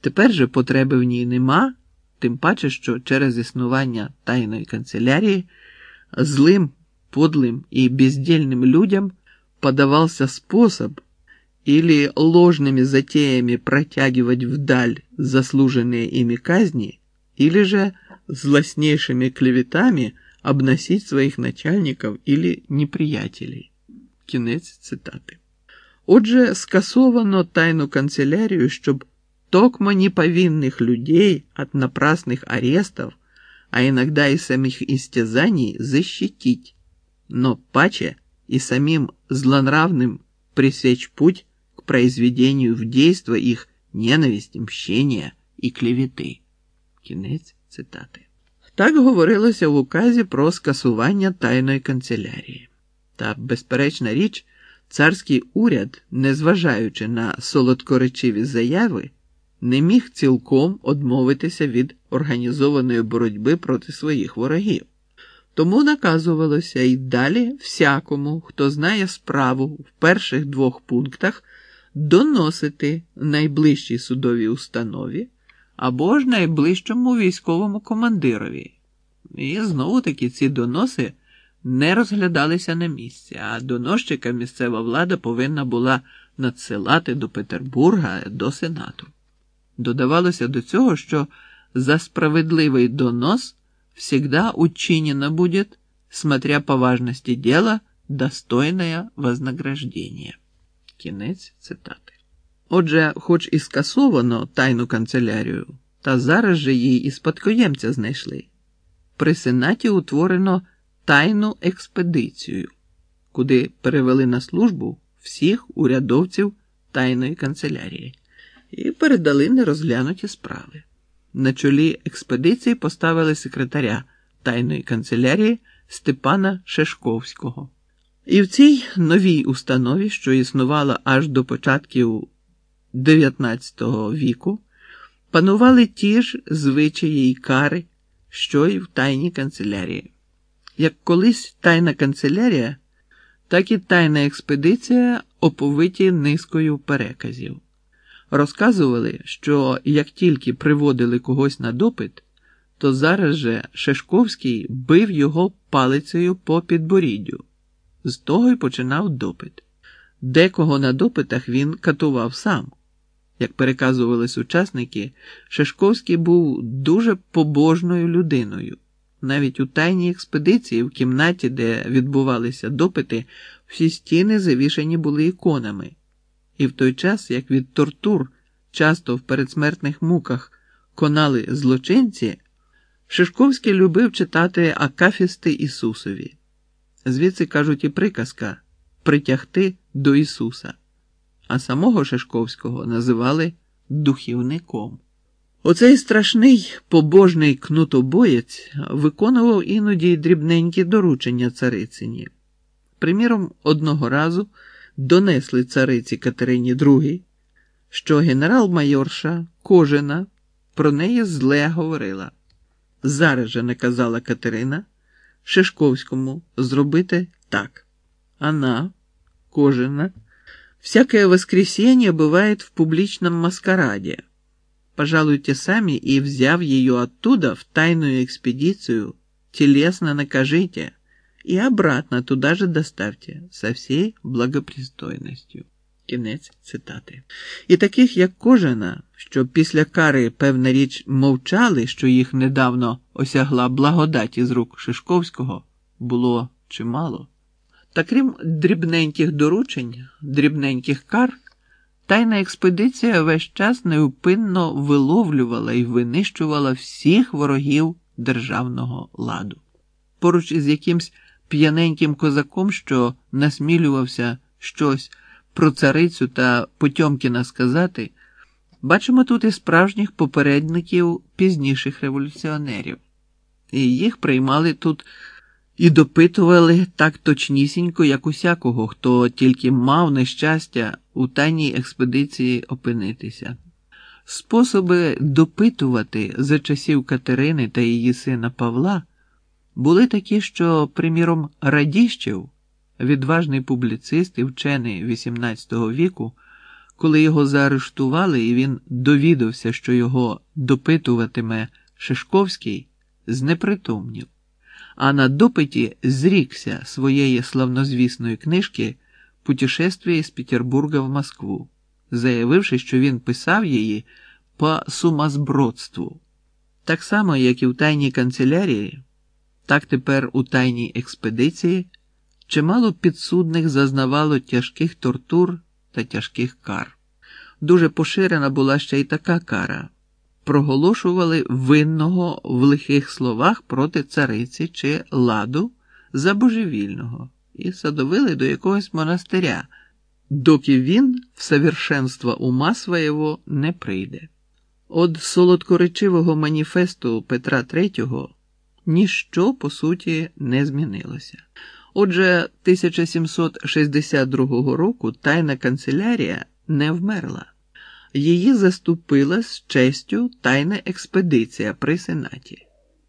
Тепер же потреби в ній нема, тим паче, що через існування тайної канцелярії злим, подлым и бездельным людям подавался способ или ложными затеями протягивать вдаль заслуженные ими казни, или же злостнейшими клеветами обносить своїх начальників или неприятелей. Кінець цитати. Отже, скасовано тайну канцелярію, щоб токмо неповинных людей от напрасных арестов, а иногда и самих истязаний защитить, но паче и самим злонравным пресечь путь к произведению в действо их ненависти, мщения і клевети. Кінець цитати. Так говорилося в указі про скасування тайної канцелярії. Та, безперечна річ, царський уряд, незважаючи на солодкоречиві заяви, не міг цілком одмовитися від організованої боротьби проти своїх ворогів. Тому наказувалося й далі всякому, хто знає справу в перших двох пунктах, доносити найближчій судовій установі або ж найближчому військовому командирові. І знову таки ці доноси не розглядалися на місці, а доносчика місцева влада повинна була надсилати до Петербурга до Сенату. Додавалося до цього, що за справедливий донос всегда учинено будет, смотря по важности дела, достойное вознаграждение. Кінець цитати. Отже, хоч і скасовано тайну канцелярію, та зараз же її і спадкоємця знайшли. При сенаті утворено тайну експедицію, куди перевели на службу всіх урядовців тайної канцелярії і передали нерозглянуті справи. На чолі експедиції поставили секретаря тайної канцелярії Степана Шешковського. І в цій новій установі, що існувала аж до початків 19 віку, панували ті ж звичаї й кари, що й в тайній канцелярії. Як колись тайна канцелярія, так і тайна експедиція оповиті низкою переказів. Розказували, що як тільки приводили когось на допит, то зараз же Шешковський бив його палицею по підборіддю. З того й починав допит. Декого на допитах він катував сам. Як переказували сучасники, Шешковський був дуже побожною людиною. Навіть у тайній експедиції, в кімнаті, де відбувалися допити, всі стіни завішані були іконами. І в той час, як від тортур часто в передсмертних муках конали злочинці, Шишковський любив читати Акафісти Ісусові. Звідси кажуть і приказка притягти до Ісуса, а самого Шишковського називали духівником. Оцей страшний побожний кнутобоєць виконував іноді дрібненькі доручення царицині. Приміром, одного разу донесли цариці Катерині II, що генерал-майорша Кожина про неї зле говорила. Зараз же наказала Катерина Шишковському зробити так. Она, Кожина, всякое воскресенье бывает в публичном маскараде. Пожалуйте сами и, взяв ее оттуда в тайную экспедицию, телесно накажите и обратно туда же доставьте со всей благопристойностью. Кінець цитати. І таких, як кожена, що після кари, певна річ, мовчали, що їх недавно осягла благодать із рук Шишковського, було чимало. Та крім дрібненьких доручень, дрібненьких кар, тайна експедиція весь час неупинно виловлювала і винищувала всіх ворогів державного ладу. Поруч із якимсь п'яненьким козаком, що насмілювався щось про царицю та Потьомкіна сказати, бачимо тут і справжніх попередників пізніших революціонерів, і їх приймали тут і допитували так точнісінько, як усякого, хто тільки мав нещастя у тайній експедиції опинитися. Способи допитувати за часів Катерини та її сина Павла були такі, що, приміром, Радіщев, відважний публіцист і вчений XVIII віку, Коли його заарештували, і він довідався, що його допитуватиме Шишковський, знепритомнів, а на допиті зрікся своєї славнозвісної книжки «Путешествие з Петербурга в Москву, заявивши, що він писав її по сумасбродству. Так само, як і в тайній канцелярії, так тепер у тайній експедиції чимало підсудних зазнавало тяжких тортур та тяжких кар. Дуже поширена була ще й така кара. Проголошували винного в лихих словах проти цариці чи ладу за божевільного і садовили до якогось монастиря, доки він в совершенство ума свого не прийде. От солодкоречивого маніфесту Петра III ніщо по суті не змінилося. Отже, 1762 року тайна канцелярія не вмерла. Її заступила з честю тайна експедиція при сенаті.